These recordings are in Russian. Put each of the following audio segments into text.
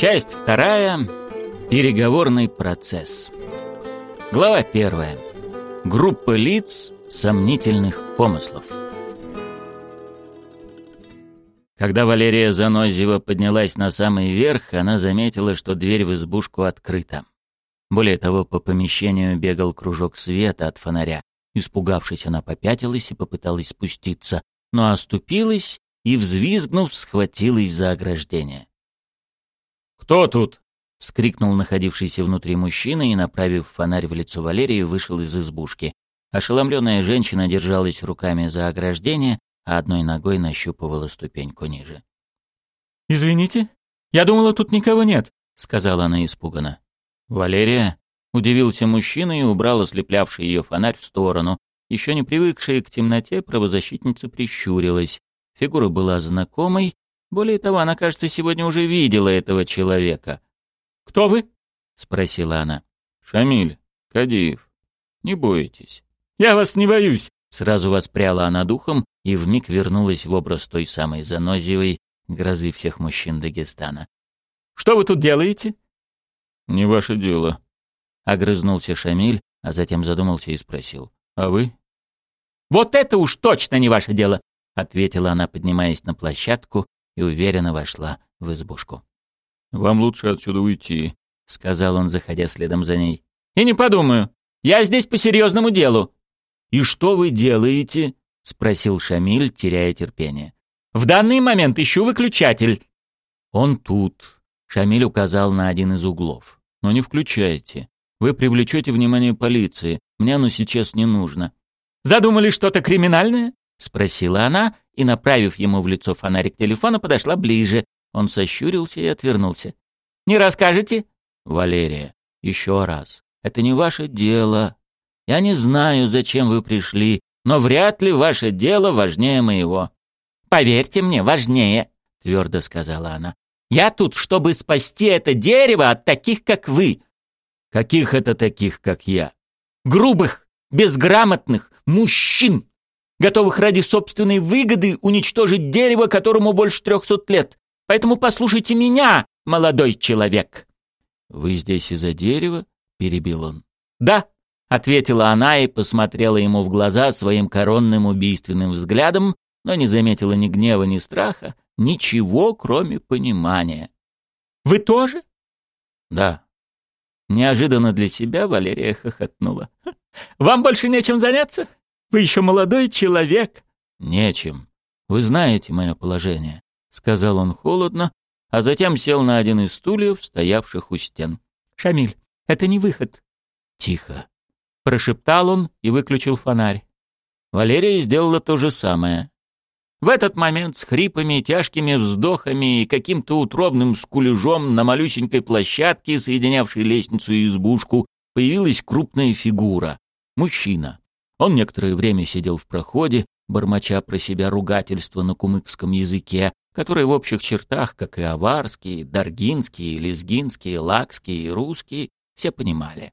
Часть вторая. Переговорный процесс. Глава первая. Группа лиц сомнительных помыслов. Когда Валерия Занозьева поднялась на самый верх, она заметила, что дверь в избушку открыта. Более того, по помещению бегал кружок света от фонаря. Испугавшись, она попятилась и попыталась спуститься, но оступилась и, взвизгнув, схватилась за ограждение. «Кто тут?» — вскрикнул находившийся внутри мужчина и, направив фонарь в лицо Валерии, вышел из избушки. Ошеломленная женщина держалась руками за ограждение, а одной ногой нащупывала ступеньку ниже. «Извините, я думала, тут никого нет», — сказала она испуганно. «Валерия?» — удивился мужчина и убрал ослеплявший ее фонарь в сторону. Еще не привыкшая к темноте, правозащитница прищурилась. Фигура была знакомой, более того, она, кажется, сегодня уже видела этого человека. «Кто вы?» — спросила она. «Шамиль, Кадиев. Не бойтесь». «Я вас не боюсь!» Сразу воспряла она духом и вмиг вернулась в образ той самой занозивой грозы всех мужчин Дагестана. «Что вы тут делаете?» «Не ваше дело», — огрызнулся Шамиль, а затем задумался и спросил. «А вы?» «Вот это уж точно не ваше дело!» — ответила она, поднимаясь на площадку и уверенно вошла в избушку. «Вам лучше отсюда уйти», — сказал он, заходя следом за ней. «И не подумаю. Я здесь по серьезному делу». «И что вы делаете?» — спросил Шамиль, теряя терпение. «В данный момент ищу выключатель». «Он тут», — Шамиль указал на один из углов. «Но не включайте. Вы привлечете внимание полиции. Мне оно сейчас не нужно». «Задумали что-то криминальное?» — спросила она, и, направив ему в лицо фонарик телефона, подошла ближе. Он сощурился и отвернулся. «Не расскажете?» «Валерия, еще раз. Это не ваше дело. Я не знаю, зачем вы пришли, но вряд ли ваше дело важнее моего». «Поверьте мне, важнее», — твердо сказала она. «Я тут, чтобы спасти это дерево от таких, как вы». «Каких это таких, как я?» «Грубых, безграмотных мужчин» готовых ради собственной выгоды уничтожить дерево, которому больше трехсот лет. Поэтому послушайте меня, молодой человек». «Вы здесь из-за дерева?» — перебил он. «Да», — ответила она и посмотрела ему в глаза своим коронным убийственным взглядом, но не заметила ни гнева, ни страха, ничего, кроме понимания. «Вы тоже?» «Да». Неожиданно для себя Валерия хохотнула. «Вам больше нечем заняться?» Вы еще молодой человек». «Нечем. Вы знаете мое положение», — сказал он холодно, а затем сел на один из стульев, стоявших у стен. «Шамиль, это не выход». «Тихо», — прошептал он и выключил фонарь. Валерия сделала то же самое. В этот момент с хрипами, тяжкими вздохами и каким-то утробным скулежом на малюсенькой площадке, соединявшей лестницу и избушку, появилась крупная фигура. Мужчина. Он некоторое время сидел в проходе, бормоча про себя ругательство на кумыкском языке, которые в общих чертах, как и аварские, даргинские, лезгинские, лакские и русские, все понимали.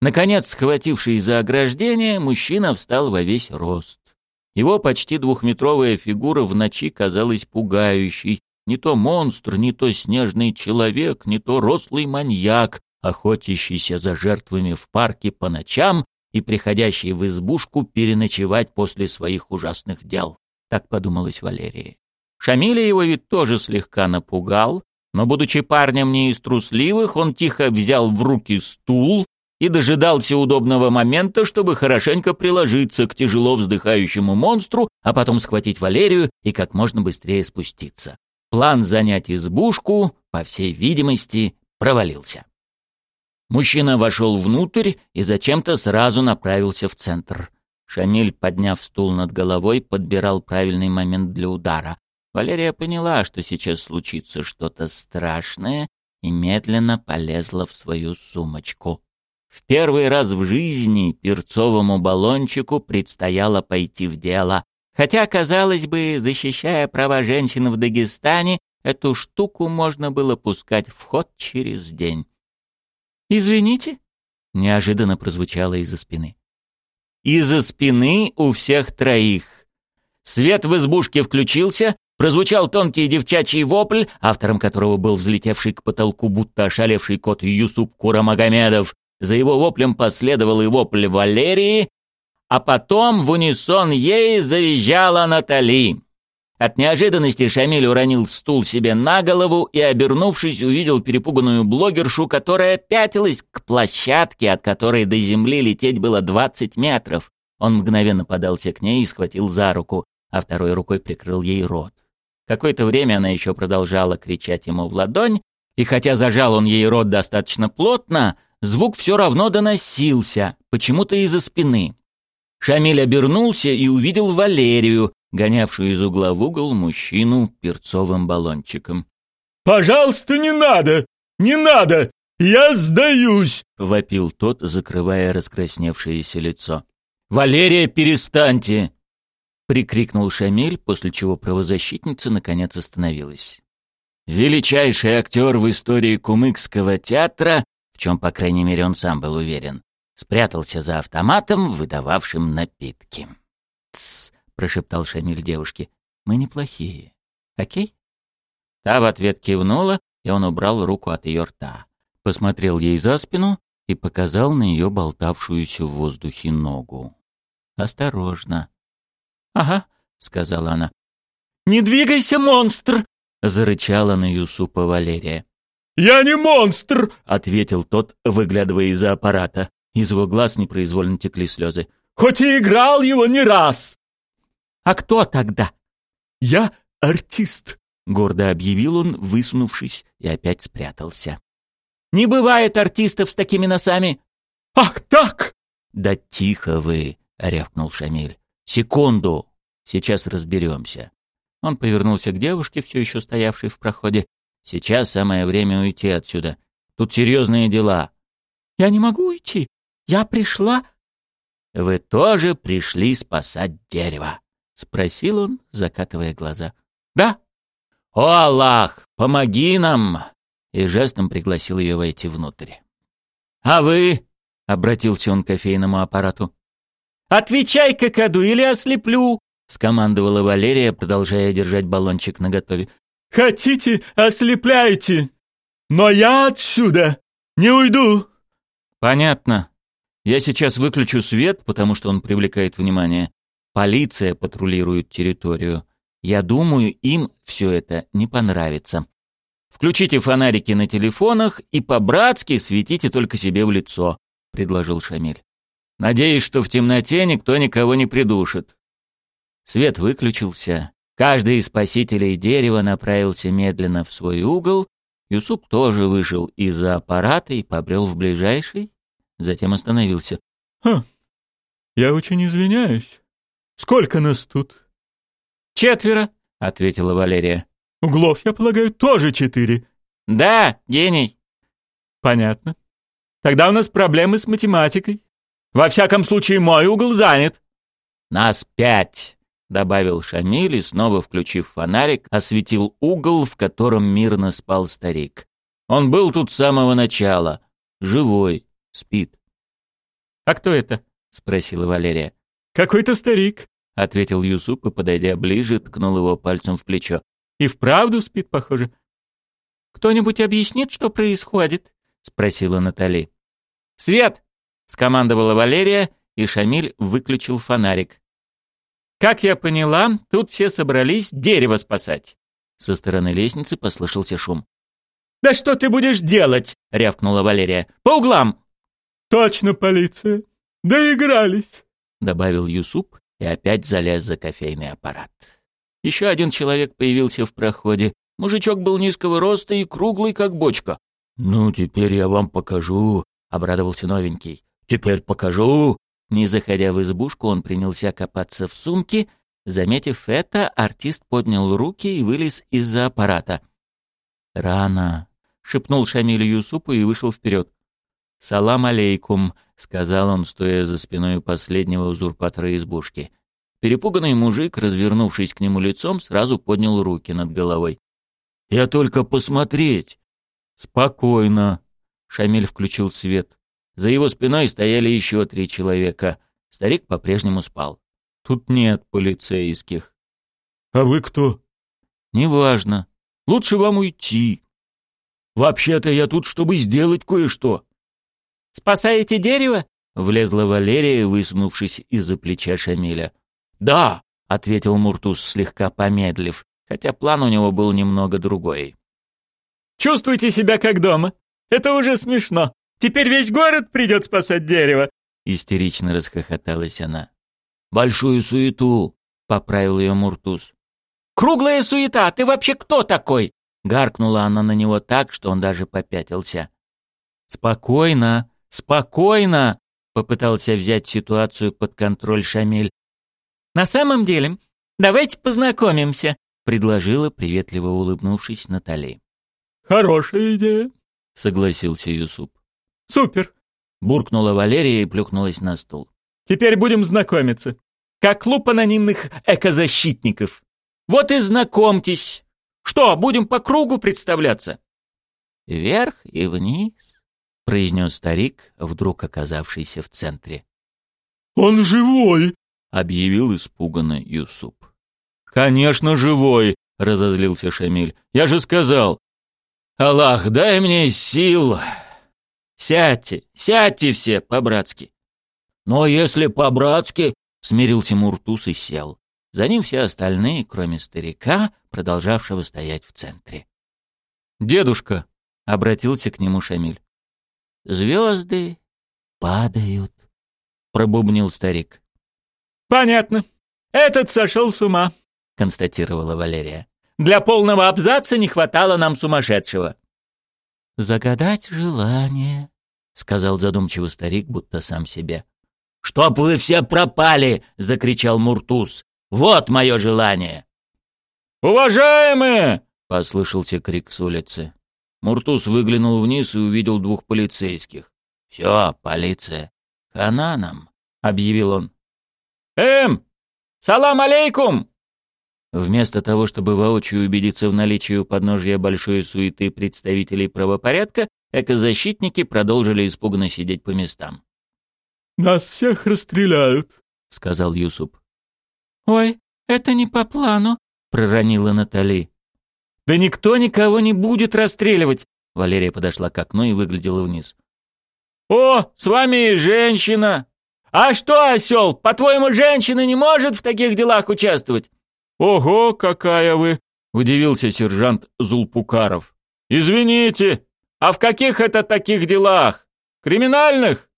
Наконец, схвативший за ограждение, мужчина встал во весь рост. Его почти двухметровая фигура в ночи казалась пугающей. Не то монстр, не то снежный человек, не то рослый маньяк, охотящийся за жертвами в парке по ночам и приходящий в избушку переночевать после своих ужасных дел. Так подумалось Валерии. Шамиля его вид тоже слегка напугал, но, будучи парнем не из трусливых, он тихо взял в руки стул и дожидался удобного момента, чтобы хорошенько приложиться к тяжело вздыхающему монстру, а потом схватить Валерию и как можно быстрее спуститься. План занять избушку, по всей видимости, провалился. Мужчина вошел внутрь и зачем-то сразу направился в центр. Шамиль, подняв стул над головой, подбирал правильный момент для удара. Валерия поняла, что сейчас случится что-то страшное, и медленно полезла в свою сумочку. В первый раз в жизни перцовому баллончику предстояло пойти в дело. Хотя, казалось бы, защищая права женщин в Дагестане, эту штуку можно было пускать в ход через день. «Извините?» — неожиданно прозвучало из-за спины. Из-за спины у всех троих. Свет в избушке включился, Прозвучал тонкий девчачий вопль, автором которого был взлетевший к потолку будто ошалевший кот Юсуп Курамагомедов. За его воплем последовал и вопль Валерии, а потом в унисон ей завизжала Натали. От неожиданности Шамиль уронил стул себе на голову и, обернувшись, увидел перепуганную блогершу, которая пятилась к площадке, от которой до земли лететь было двадцать метров. Он мгновенно подался к ней и схватил за руку, а второй рукой прикрыл ей рот. Какое-то время она еще продолжала кричать ему в ладонь, и хотя зажал он ей рот достаточно плотно, звук все равно доносился, почему-то из-за спины. Шамиль обернулся и увидел Валерию, гонявшую из угла в угол мужчину перцовым баллончиком. «Пожалуйста, не надо! Не надо! Я сдаюсь!» — вопил тот, закрывая раскрасневшееся лицо. «Валерия, перестаньте!» — прикрикнул Шамиль, после чего правозащитница наконец остановилась. Величайший актер в истории кумыкского театра, в чем, по крайней мере, он сам был уверен, спрятался за автоматом, выдававшим напитки. «Тссс!» — прошептал Шамиль девушке. «Мы неплохие. Окей?» Та в ответ кивнула, и он убрал руку от ее рта. Посмотрел ей за спину и показал на ее болтавшуюся в воздухе ногу. «Осторожно!» «Ага», — сказала она. «Не двигайся, монстр!» — зарычала на Юсупа Валерия. «Я не монстр!» — ответил тот, выглядывая из-за аппарата. Из его глаз непроизвольно текли слезы. «Хоть и играл его не раз!» «А кто тогда?» «Я артист», — гордо объявил он, высунувшись, и опять спрятался. «Не бывает артистов с такими носами!» «Ах так!» «Да тихо вы!» — рявкнул Шамиль. «Секунду! Сейчас разберемся». Он повернулся к девушке, все еще стоявшей в проходе. «Сейчас самое время уйти отсюда. Тут серьезные дела». «Я не могу уйти. Я пришла...» «Вы тоже пришли спасать дерево?» — спросил он, закатывая глаза. «Да». «О, Аллах, помоги нам!» И жестом пригласил ее войти внутрь. «А вы?» — обратился он к кофейному аппарату. «Отвечай, какаду, или ослеплю!» — скомандовала Валерия, продолжая держать баллончик наготове. «Хотите, ослепляйте! Но я отсюда не уйду!» «Понятно. Я сейчас выключу свет, потому что он привлекает внимание. Полиция патрулирует территорию. Я думаю, им все это не понравится. Включите фонарики на телефонах и по-братски светите только себе в лицо», — предложил Шамиль. Надеюсь, что в темноте никто никого не придушит. Свет выключился. Каждый из спасителей дерева направился медленно в свой угол. Юсуп тоже вышел из-за аппарата и побрел в ближайший, затем остановился. «Хм, я очень извиняюсь. Сколько нас тут?» «Четверо», — ответила Валерия. «Углов, я полагаю, тоже четыре». «Да, гений». «Понятно. Тогда у нас проблемы с математикой. Во всяком случае, мой угол занят. Нас пять, добавил Шамиль и снова, включив фонарик, осветил угол, в котором мирно спал старик. Он был тут с самого начала, живой, спит. А кто это? спросила Валерия. Какой-то старик, ответил Юсуп и, подойдя ближе, ткнул его пальцем в плечо. И вправду спит, похоже. Кто-нибудь объяснит, что происходит? спросила Натали. Свет! скомандовала Валерия, и Шамиль выключил фонарик. «Как я поняла, тут все собрались дерево спасать». Со стороны лестницы послышался шум. «Да что ты будешь делать?» — рявкнула Валерия. «По углам!» «Точно, полиция! Доигрались!» — добавил Юсуп и опять залез за кофейный аппарат. Еще один человек появился в проходе. Мужичок был низкого роста и круглый, как бочка. «Ну, теперь я вам покажу», — обрадовался новенький. Теперь покажу. Не заходя в избушку, он принялся копаться в сумке. Заметив это, артист поднял руки и вылез из-за аппарата. «Рано», — шепнул Шамилю Юсупу и вышел вперед. «Салам алейкум», — сказал он, стоя за спиной последнего узурпатора избушки. Перепуганный мужик, развернувшись к нему лицом, сразу поднял руки над головой. «Я только посмотреть!» «Спокойно!» — Шамиль включил свет. За его спиной стояли еще три человека. Старик по-прежнему спал. «Тут нет полицейских». «А вы кто?» Неважно. Лучше вам уйти. Вообще-то я тут, чтобы сделать кое-что. Спасаете дерево? Влезла Валерия, высунувшись из-за плеча Шамиля. Да, ответил Муртус, слегка помедлив, хотя план у него был немного другой. Чувствуйте себя как дома. Это уже смешно. Теперь весь город придет спасать дерево. Истерично расхохоталась она. Большую суету, поправил ее Муртус. Круглая суета, ты вообще кто такой? Гаркнула она на него так, что он даже попятился. Спокойно, спокойно, попытался взять ситуацию под контроль Шамиль. На самом деле, давайте познакомимся, предложила, приветливо улыбнувшись Натали. Хорошая идея, согласился Юсуп. Супер, буркнула Валерия и плюхнулась на стул. Теперь будем знакомиться. Как клуб анонимных экозащитников. Вот и знакомьтесь. Что, будем по кругу представляться? Вверх и вниз, произнес старик, вдруг оказавшийся в центре. Он живой, объявил испуганно Юсуп. Конечно, живой, разозлился Шамиль. Я же сказал. Аллах, дай мне сил. Сядьте, сядьте все по-братски. Но если по-братски, смирился Муртус и сел. За ним все остальные, кроме старика, продолжавшего стоять в центре. «Дедушка!» — обратился к нему Шамиль. «Звезды падают», — пробубнил старик. «Понятно. Этот сошел с ума», — констатировала Валерия. «Для полного абзаца не хватало нам сумасшедшего». «Загадать желание», — сказал задумчиво старик, будто сам себе. «Чтоб вы все пропали!» — закричал Муртуз. Вот мое желание!» «Уважаемые!» — послышался крик с улицы. Муртус выглянул вниз и увидел двух полицейских. «Все, полиция. Хана нам!» — объявил он. «Эм! Салам алейкум!» Вместо того, чтобы воочию убедиться в наличии у подножья большой суеты представителей правопорядка, экозащитники продолжили испуганно сидеть по местам. «Нас всех расстреляют», — сказал Юсуп. «Ой, это не по плану», — проронила Натали. «Да никто никого не будет расстреливать!» Валерия подошла к окну и выглядела вниз. «О, с вами и женщина!» «А что, осел, по-твоему, женщина не может в таких делах участвовать?» «Ого, какая вы!» — удивился сержант Зулпукаров. «Извините, а в каких это таких делах? Криминальных?»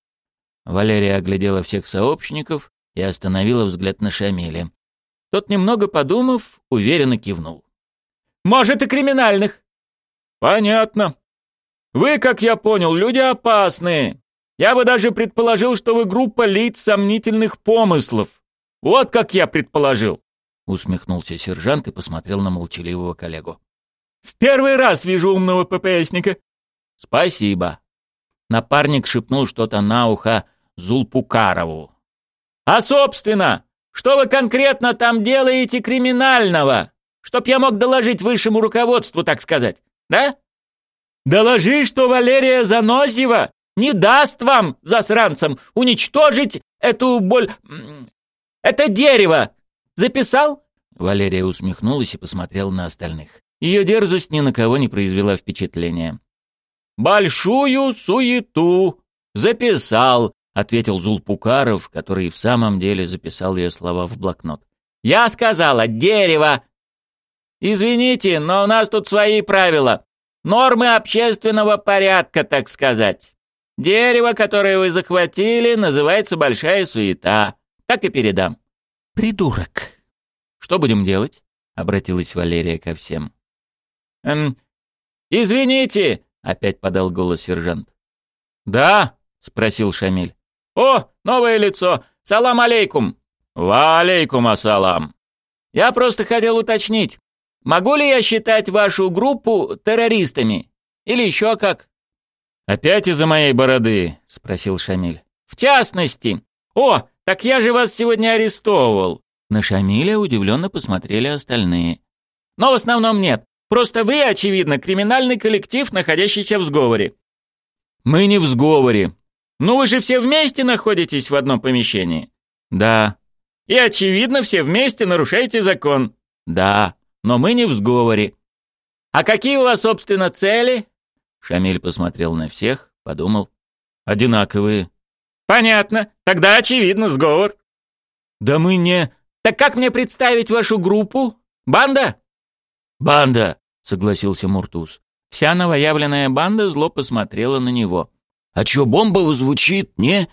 Валерия оглядела всех сообщников и остановила взгляд на Шамиля. Тот, немного подумав, уверенно кивнул. «Может, и криминальных». «Понятно. Вы, как я понял, люди опасные. Я бы даже предположил, что вы группа лиц сомнительных помыслов. Вот как я предположил». Усмехнулся сержант и посмотрел на молчаливого коллегу. «В первый раз вижу умного ППСника». «Спасибо». Напарник шепнул что-то на ухо Зулпукарову. А собственно, что вы конкретно там делаете криминального? Чтоб я мог доложить высшему руководству, так сказать, да? Доложи, что Валерия Занозева не даст вам, засранцам, уничтожить эту боль... Это дерево! Записал?» Валерия усмехнулась и посмотрела на остальных. Ее дерзость ни на кого не произвела впечатления. «Большую суету! Записал!» — ответил Зулпукаров, который в самом деле записал ее слова в блокнот. «Я сказала, дерево!» «Извините, но у нас тут свои правила. Нормы общественного порядка, так сказать. Дерево, которое вы захватили, называется большая суета. Так и передам». «Придурок!» «Что будем делать?» — обратилась Валерия ко всем. «Эм, извините!» — опять подал голос сержант. «Да?» — спросил Шамиль. «О, новое лицо! Салам алейкум!» «Ва алейкум ассалам!» «Я просто хотел уточнить, могу ли я считать вашу группу террористами? Или еще как?» «Опять из-за моей бороды?» — спросил Шамиль. «В частности. О, так я же вас сегодня арестовывал!» На Шамиля удивленно посмотрели остальные. «Но в основном нет. Просто вы, очевидно, криминальный коллектив, находящийся в сговоре». «Мы не в сговоре», ну вы же все вместе находитесь в одном помещении. Да. И очевидно, все вместе нарушаете закон. Да. Но мы не в сговоре. А какие у вас, собственно, цели? Шамиль посмотрел на всех, подумал. Одинаковые. Понятно. Тогда очевидно сговор. Да мы не... Так как мне представить вашу группу? Банда? Банда, согласился Муртуз. Вся новоявленная банда зло посмотрела на него. А чё, бомба звучит, не?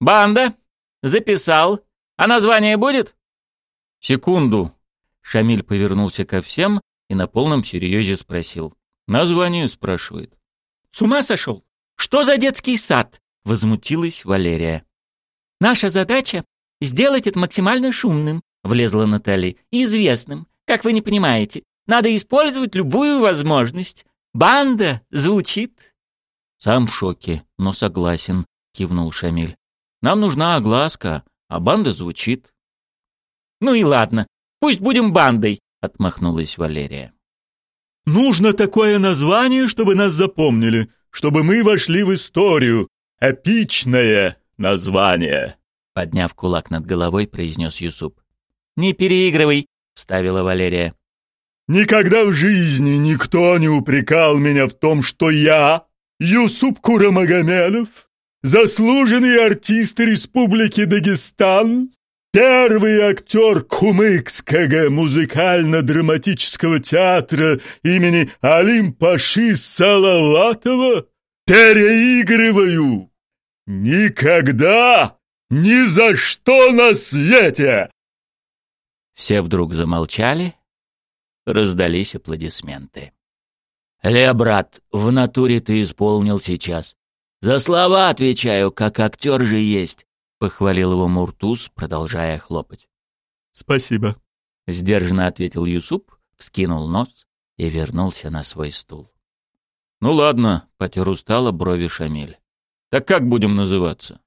Банда. Записал. А название будет? Секунду. Шамиль повернулся ко всем и на полном серьезе спросил. Название спрашивает. С ума сошел? Что за детский сад? Возмутилась Валерия. Наша задача — сделать это максимально шумным, влезла Натали, известным. Как вы не понимаете, надо использовать любую возможность. Банда звучит. Сам в шоке, но согласен, кивнул Шамиль. Нам нужна огласка, а банда звучит. Ну и ладно, пусть будем бандой, отмахнулась Валерия. Нужно такое название, чтобы нас запомнили, чтобы мы вошли в историю. Эпичное название. Подняв кулак над головой, произнес Юсуп. «Не переигрывай», — вставила Валерия. «Никогда в жизни никто не упрекал меня в том, что я, Юсуп Курамагомедов, заслуженный артист Республики Дагестан, первый актер Кумыкского музыкально-драматического театра имени Алим-Паши Салаватова, переигрываю. Никогда, ни за что на свете!» Все вдруг замолчали, раздались аплодисменты. «Ле, брат, в натуре ты исполнил сейчас. За слова отвечаю, как актер же есть», — похвалил его Муртуз, продолжая хлопать. «Спасибо», — сдержанно ответил Юсуп, вскинул нос и вернулся на свой стул. «Ну ладно», — потер устало брови Шамиль. «Так как будем называться?»